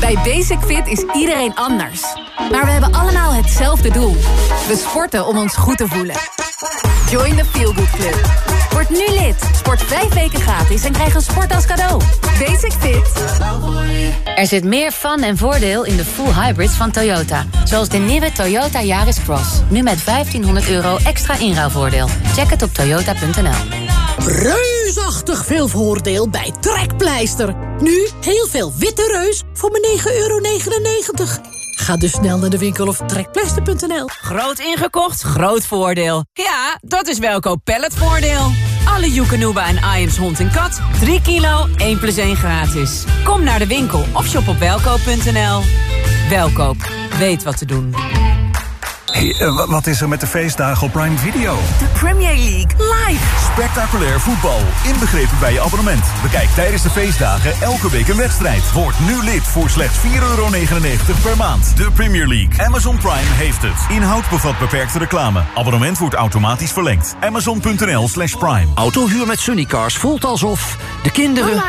Bij Basic Fit is iedereen anders. Maar we hebben allemaal hetzelfde doel. We sporten om ons goed te voelen. Join the Feel Good Club. Word nu lid. Sport vijf weken gratis en krijg een sport als cadeau. Basic Fit. Er zit meer fun en voordeel in de full hybrids van Toyota. Zoals de nieuwe Toyota Yaris Cross. Nu met 1500 euro extra inruilvoordeel. Check het op toyota.nl. Reusachtig veel voordeel bij Trekpleister. Nu heel veel witte reus voor maar 9,99 euro. Ga dus snel naar de winkel of trekpleister.nl. Groot ingekocht, groot voordeel. Ja, dat is Welkoop Palletvoordeel. Alle Joekanuba en Iams hond en kat. 3 kilo, 1 plus 1 gratis. Kom naar de winkel of shop op welkoop.nl. Welkoop, weet wat te doen. Hey, eh, wa- wat is er met de feestdagen op Prime Video? De Premier League live. Spectaculair voetbal, inbegrepen bij je abonnement. Bekijk tijdens de feestdagen elke week een wedstrijd. Word nu lid voor slechts 4,99 per maand. De Premier League. Amazon Prime heeft het. Inhoud bevat beperkte reclame. Abonnement wordt automatisch verlengd. Amazon.nl slash prime. Autohuur met Sunnycars voelt alsof de kinderen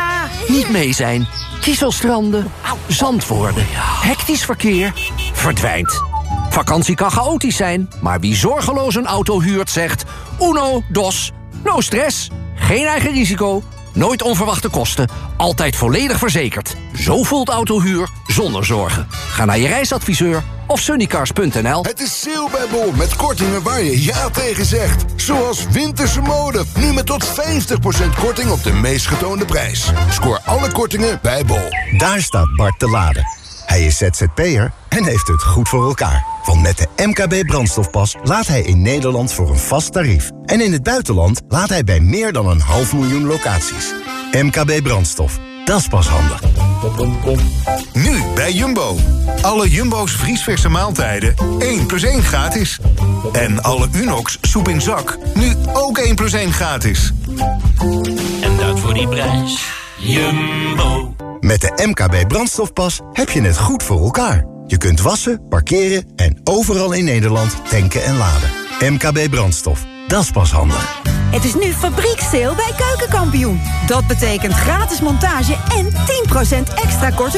niet mee zijn. Kieselstranden, zand worden, hectisch verkeer, verdwijnt. Vakantie kan chaotisch zijn, maar wie zorgeloos een auto huurt zegt... Uno, dos, no stress, geen eigen risico, nooit onverwachte kosten... altijd volledig verzekerd. Zo voelt autohuur zonder zorgen. Ga naar je reisadviseur of sunnycars.nl. Het is sale bij Bol met kortingen waar je ja tegen zegt. Zoals winterse mode. Nu met tot 50% korting op de meest getoonde prijs. Scoor alle kortingen bij Bol. Daar staat Bart te laden. Hij is ZZP'er en heeft het goed voor elkaar. Want met de MKB brandstofpas laat hij in Nederland voor een vast tarief. En in het buitenland laat hij bij meer dan een half miljoen locaties. MKB brandstof, dat is pas handig. Nu bij Jumbo. Alle Jumbo's vriesverse maaltijden 1 plus 1 gratis. En alle Unox soep in zak nu ook 1 plus 1 gratis. En dat voor die prijs. Jumbo. Met de MKB brandstofpas heb je het goed voor elkaar. Je kunt wassen, parkeren en overal in Nederland tanken en laden. MKB brandstof, dat is pas handig. Het is nu fabrieksteel bij Keukenkampioen. Dat betekent gratis montage en 10% extra korting